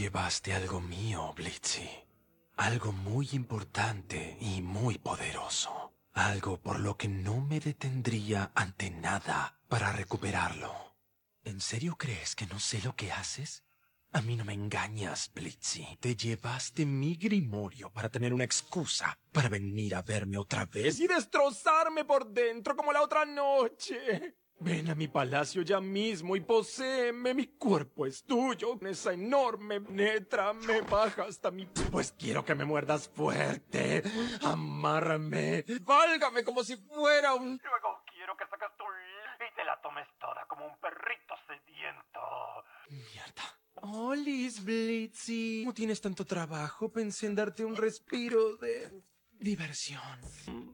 llevaste algo mío, Blitzy. Algo muy importante y muy poderoso. Algo por lo que no me detendría ante nada para recuperarlo. ¿En serio crees que no sé lo que haces? A mí no me engañas, Blitzy. Te llevaste mi grimorio para tener una excusa para venir a verme otra vez y destrozarme por dentro como la otra noche. Ven a mi palacio ya mismo y poséeme. Mi cuerpo es tuyo. Esa enorme netra me baja hasta mi... Pues quiero que me muerdas fuerte. Amárrame. Válgame como si fuera un... Luego quiero que saques tu y te la tomes toda como un perrito sediento. Mierda. Oh, Liz Blitzy. ¿Cómo tienes tanto trabajo? Pensé en darte un respiro de diversión.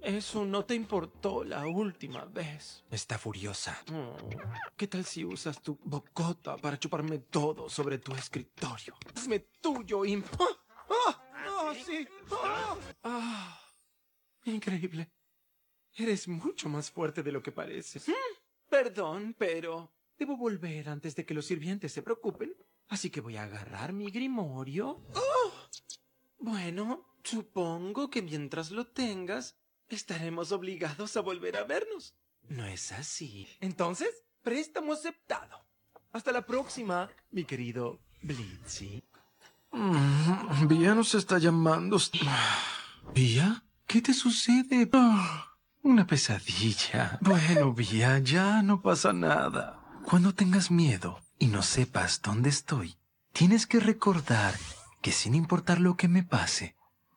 Eso no te importó la última vez. Está furiosa. Oh, ¿Qué tal si usas tu bocota para chuparme todo sobre tu escritorio? Hazme tuyo y... ¡Ah! ¡Ah! ¡Ah, sí! ¡Ah! ¡Ah! Increíble. Eres mucho más fuerte de lo que pareces. Perdón, pero debo volver antes de que los sirvientes se preocupen. Así que voy a agarrar mi grimorio. ¡Oh! Bueno, supongo que mientras lo tengas, estaremos obligados a volver a vernos. ¿No es así? Entonces, préstamo aceptado. Hasta la próxima, mi querido Blitzy. Mm, Vía nos está llamando. ¿Vía? ¿Qué te sucede? Ah, una pesadilla. Bueno, Vía, ya no pasa nada. Cuando tengas miedo y no sepas dónde estoy, tienes que recordar que sin importar lo que me pase,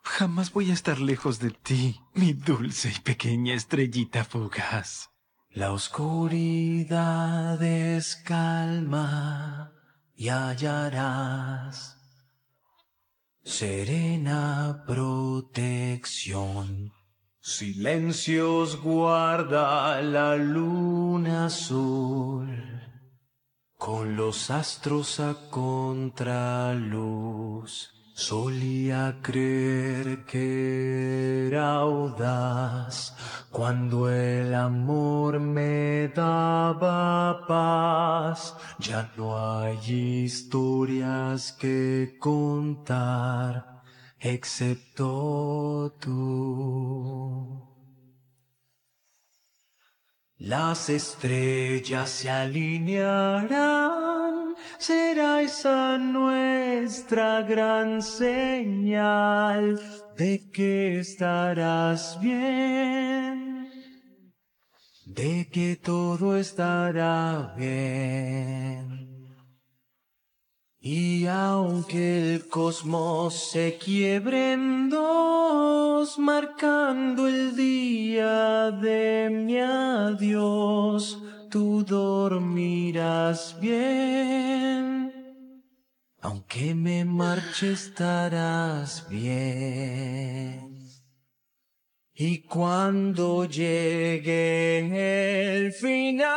jamás voy a estar lejos de ti, mi dulce y pequeña estrellita fugaz. La oscuridad es calma y hallarás serena protección. Silencios guarda la luna azul, con los astros a contraluz. Solía creer que era audaz cuando el amor me daba paz. Ya no hay historias que contar excepto tú. Las estrellas se alinearán, será esa nuestra gran señal de que estarás bien, de que todo estará bien. Y aunque el cosmos se quiebre en dos, marcando el día de mi adiós, tú dormirás bien. Aunque me marche estarás bien. Y cuando llegue el final,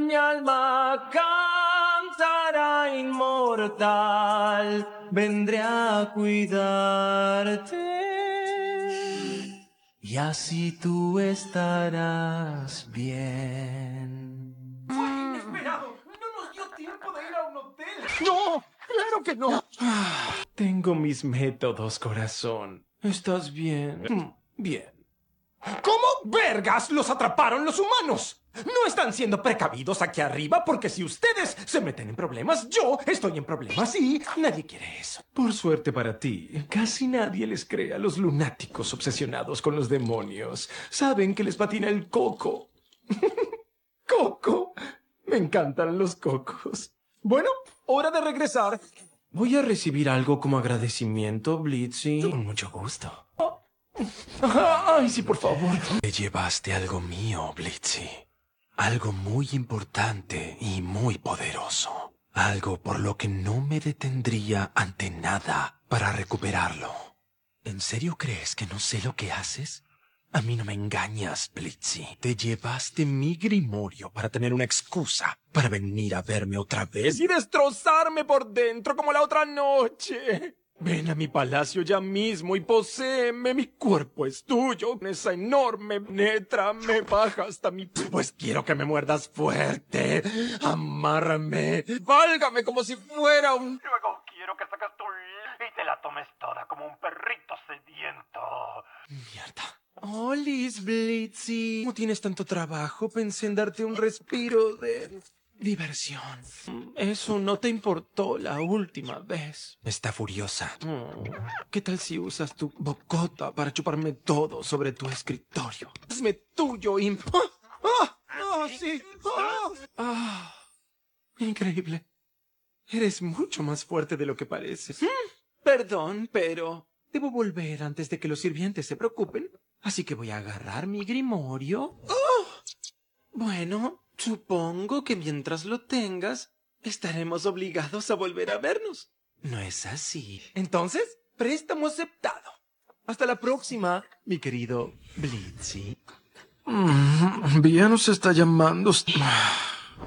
mi alma cantará inmortal, vendré a cuidarte. Y así tú estarás bien. ¡Inesperado! ¡No nos dio tiempo de ir a un hotel! ¡No! ¡Claro que no! Ah, Tengo mis métodos, corazón. ¿Estás bien? Bien. ¿Cómo vergas los atraparon los humanos? No están siendo precavidos aquí arriba porque si ustedes se meten en problemas, yo estoy en problemas y nadie quiere eso. Por suerte para ti, casi nadie les cree a los lunáticos obsesionados con los demonios. Saben que les patina el coco. ¡Coco! Me encantan los cocos. Bueno, hora de regresar. Voy a recibir algo como agradecimiento, Blitzy. Con mucho gusto. Ay, sí, por favor. Te llevaste algo mío, Blitzy. Algo muy importante y muy poderoso. Algo por lo que no me detendría ante nada para recuperarlo. ¿En serio crees que no sé lo que haces? A mí no me engañas, Blitzy. Te llevaste mi grimorio para tener una excusa para venir a verme otra vez y destrozarme por dentro como la otra noche. Ven a mi palacio ya mismo y poséeme, mi cuerpo es tuyo, esa enorme netra me baja hasta mi... Pues quiero que me muerdas fuerte, amarme, válgame como si fuera un... Luego quiero que sacas tu... y te la tomes toda como un perrito sediento. Mierda. Oh, Liz Blitzy, ¿cómo tienes tanto trabajo? Pensé en darte un respiro de diversión. Eso no te importó la última vez. Está furiosa. Mm, ¿Qué tal si usas tu bocota para chuparme todo sobre tu escritorio? Hazme tuyo, imp. ¡Ah! ¡Ah! ¡Ah, sí! ¡Ah! ¡Ah! Increíble. Eres mucho más fuerte de lo que pareces. Perdón, pero debo volver antes de que los sirvientes se preocupen. Así que voy a agarrar mi grimorio. ¡Oh! Bueno, supongo que mientras lo tengas, estaremos obligados a volver a vernos. No es así. Entonces, préstamo aceptado. Hasta la próxima, mi querido Blitzy. Mm, Vía nos está llamando.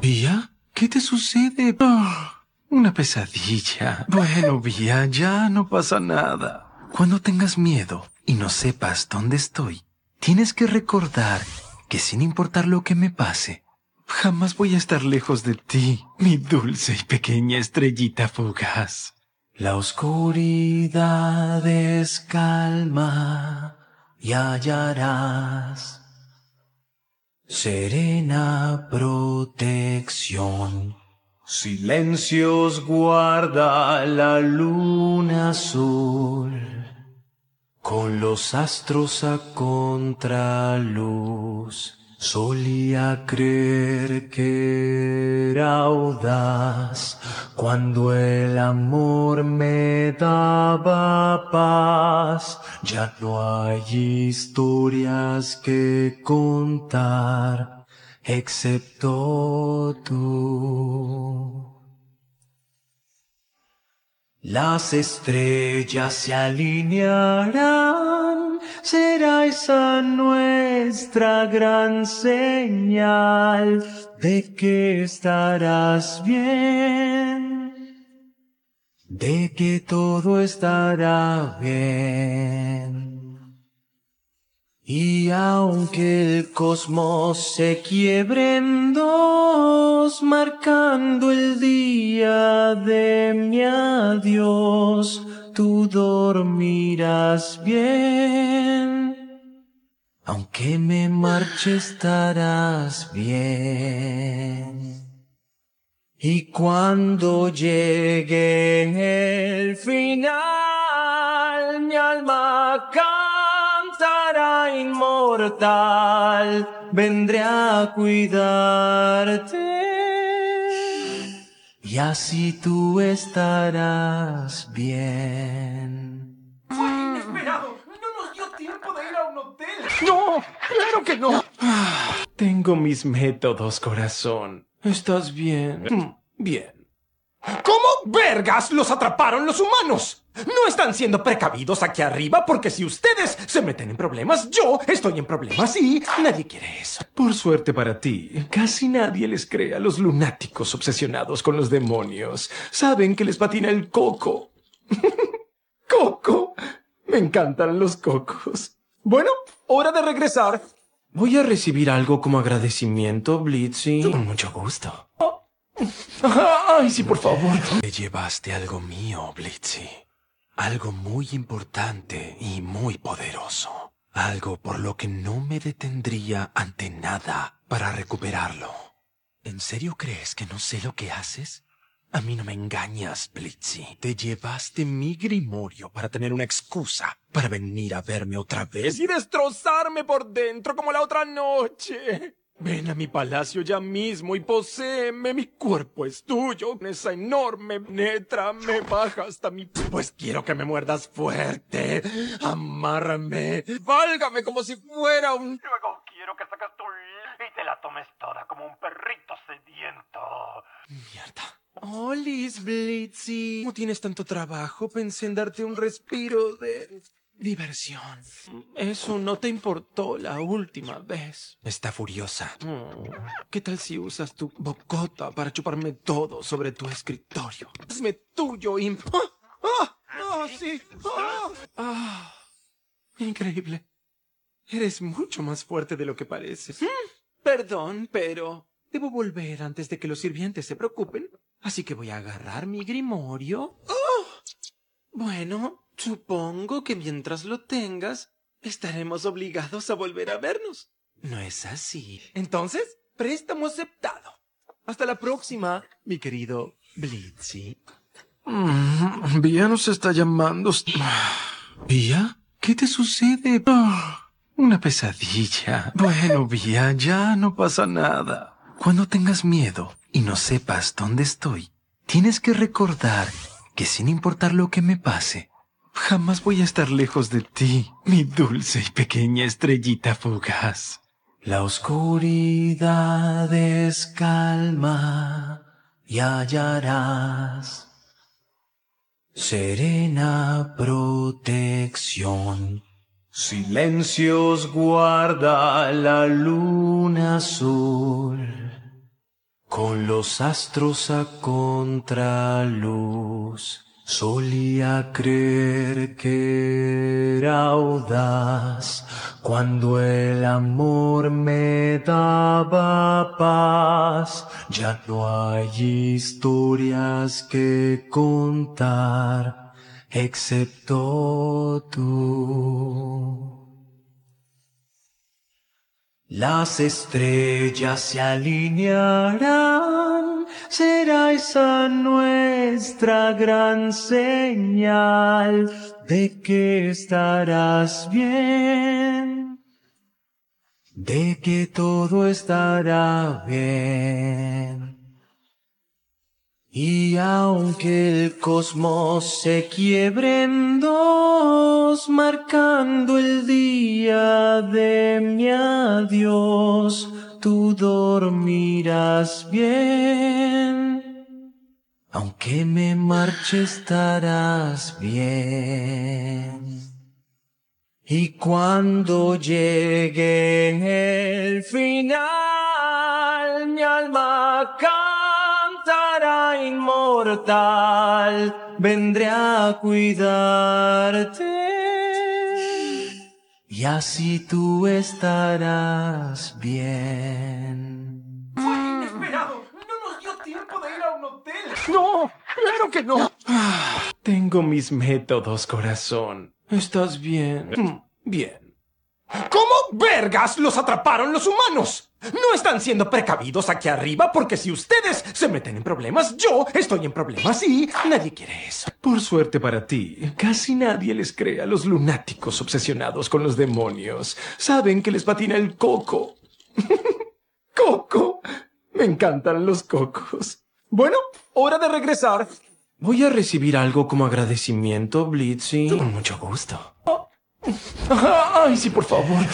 Vía, ¿qué te sucede? Ah, una pesadilla. Bueno, Vía, ya no pasa nada. Cuando tengas miedo y no sepas dónde estoy, tienes que recordar que sin importar lo que me pase, jamás voy a estar lejos de ti, mi dulce y pequeña estrellita fugaz. La oscuridad es calma y hallarás serena protección. Silencios guarda la luna azul, con los astros a contraluz. Solía creer que era audaz cuando el amor me daba paz. Ya no hay historias que contar excepto tú. Las estrellas se alinearán, será esa nuestra gran señal de que estarás bien, de que todo estará bien. Y aunque el cosmos se quiebre en dos, marcando el día de mi adiós, tú dormirás bien. Aunque me marche estarás bien. Y cuando llegue el final, mi alma cantará inmortal, vendré a cuidarte. Y así tú estarás bien. ¡Fue inesperado! ¡No nos dio tiempo de ir a un hotel! ¡No! ¡Claro que no! Ah, Tengo mis métodos, corazón. ¿Estás bien? Bien. ¿Cómo vergas los atraparon los humanos? No están siendo precavidos aquí arriba porque si ustedes se meten en problemas, yo estoy en problemas y nadie quiere eso. Por suerte para ti, casi nadie les cree a los lunáticos obsesionados con los demonios. Saben que les patina el coco. ¡Coco! Me encantan los cocos. Bueno, hora de regresar. Voy a recibir algo como agradecimiento, Blitzy. Con mucho gusto. Ay, sí, por favor. Te llevaste algo mío, Blitzy. Algo muy importante y muy poderoso. Algo por lo que no me detendría ante nada para recuperarlo. ¿En serio crees que no sé lo que haces? A mí no me engañas, Blitzy. Te llevaste mi grimorio para tener una excusa para venir a verme otra vez y destrozarme por dentro como la otra noche. Ven a mi palacio ya mismo y poséeme. Mi cuerpo es tuyo. Esa enorme netra me baja hasta mi... Pues quiero que me muerdas fuerte. Amárrame. Válgame como si fuera un... Luego quiero que saques tu y te la tomes toda como un perrito sediento. Mierda. Oh, Liz Blitzy. ¿Cómo tienes tanto trabajo? Pensé en darte un respiro de diversión. Eso no te importó la última vez. Está furiosa. Mm, ¿Qué tal si usas tu bocota para chuparme todo sobre tu escritorio? Hazme tuyo, imp. ¡Ah! ¡Ah! ¡Ah, sí! ¡Ah! ¡Ah! Increíble. Eres mucho más fuerte de lo que pareces. Perdón, pero debo volver antes de que los sirvientes se preocupen. Así que voy a agarrar mi grimorio. ¡Oh! Bueno, supongo que mientras lo tengas, estaremos obligados a volver a vernos. ¿No es así? Entonces, préstamo aceptado. Hasta la próxima, mi querido Blitzy. Mm, Vía nos está llamando. Vía, ¿qué te sucede? Ah, una pesadilla. Bueno, Vía, ya no pasa nada. Cuando tengas miedo y no sepas dónde estoy, tienes que recordar que sin importar lo que me pase, jamás voy a estar lejos de ti, mi dulce y pequeña estrellita fugaz. La oscuridad es calma y hallarás serena protección. Silencios guarda la luna azul, con los astros a contraluz. Solía creer que era audaz cuando el amor me daba paz. Ya no hay historias que contar excepto tú. Las estrellas se alinearán, será esa nuestra gran señal de que estarás bien, de que todo estará bien. Y aunque el cosmos se quiebre en dos, marcando el día de mi adiós, tú dormirás bien. Aunque me marche estarás bien. Y cuando llegue el final, mi alma cantará inmortal, vendré a cuidarte. Y así tú estarás bien. ¡No! ¡Claro que no! Tengo mis métodos, corazón. ¿Estás bien? Mm, Bien. ¿Cómo vergas los atraparon los humanos? No están siendo precavidos aquí arriba porque si ustedes se meten en problemas, yo estoy en problemas y nadie quiere eso. Por suerte para ti, casi nadie les cree a los lunáticos obsesionados con los demonios. Saben que les patina el coco. ¡Coco! Me encantan los cocos. Bueno, hora de regresar. Voy a recibir algo como agradecimiento, Blitzy. Con mucho gusto. Ay, sí, por favor.